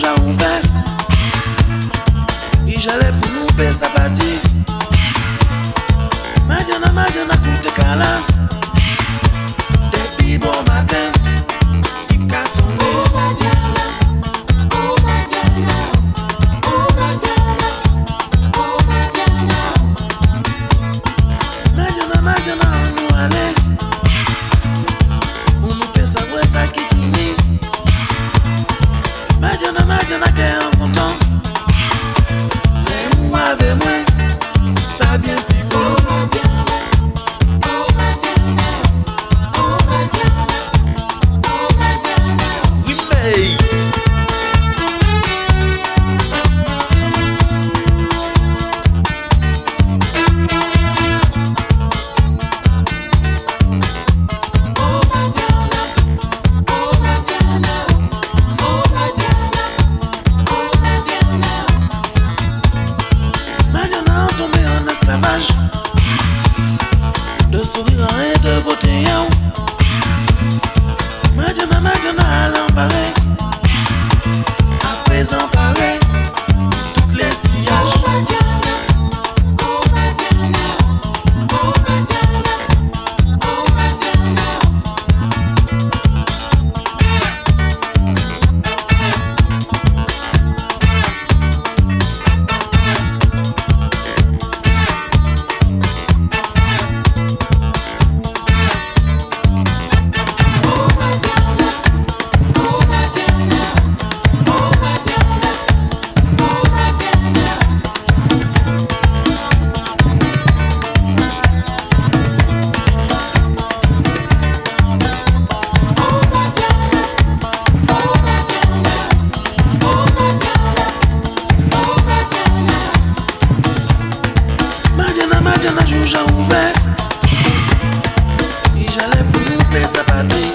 Juja ou veste I jale pou nou pe sapatif Madjana, madjana koute kalaf esclavage De sourire et de beauté Madjana, Madjana a l'embarras. À présent pareil Madjana, Madjana juja ou veste I jale pou nou pe sapatif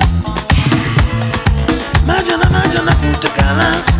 Madjana, Madjana koute kalaf Depi